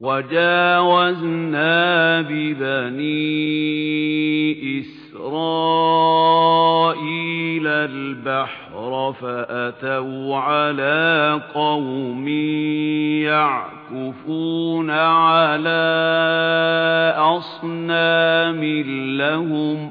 وَجَاوَزْنَا بِبَنِي إِسْرَائِيلَ الْبَحْرَ فَأَتَوْا عَلَى قَوْمٍ يَعْكُفُونَ عَلَى أَصْنَامٍ لَّهُمْ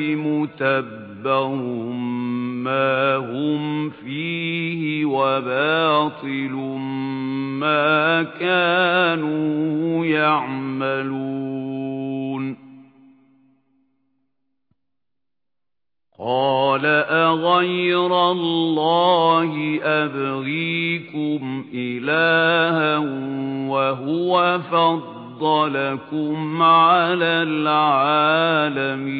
مُتَبَّرٌ مَا هُمْ فِيهِ وَبَاطِلٌ مَا كَانُوا يَعْمَلُونَ قَالَ أَغَيْرَ اللَّهِ أَبْغِيكُمْ إِلَٰهًا وَهُوَ فَضَّلَكُمْ عَلَى الْعَالَمِينَ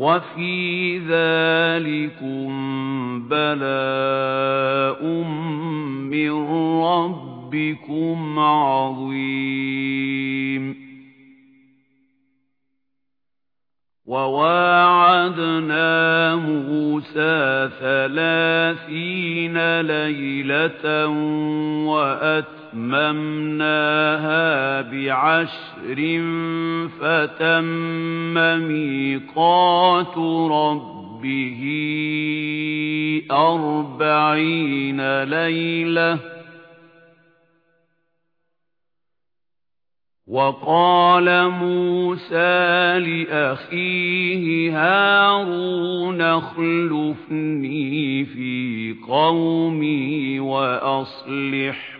وَفِي ذَلِكُمْ بَلَاءٌ مِّن رَّبِّكُمْ عَظِيمٌ. وَوَاعَدْنَا مُوسَىٰ ثَلَاثِينَ لَيْلَةً وَأَتْمَمْنَاهَا بِعَشْرٍ فَتَمَّ مِيقَاتُ رَبِّهِ أَرْبَعِينَ لَيْلَةً وَقَالَ مُوسَى لِأَخِيهِ هَارُونَ اخْلُفْنِي فِي قَوْمِي وَأَصْلِحْ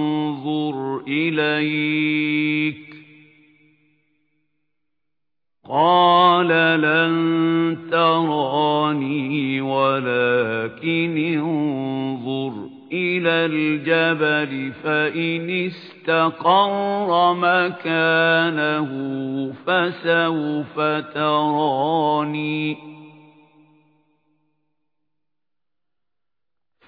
إِلَيْكَ. قَالَ لَن تَرَانِي وَلَكِنِ انظُرْ إِلَى الْجَبَلِ فَإِنِ اسْتَقَرَّ مَكَانَهُ فَسَوْفَ تَرَانِي.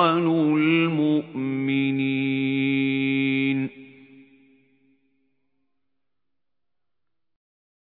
أَهْوَنُ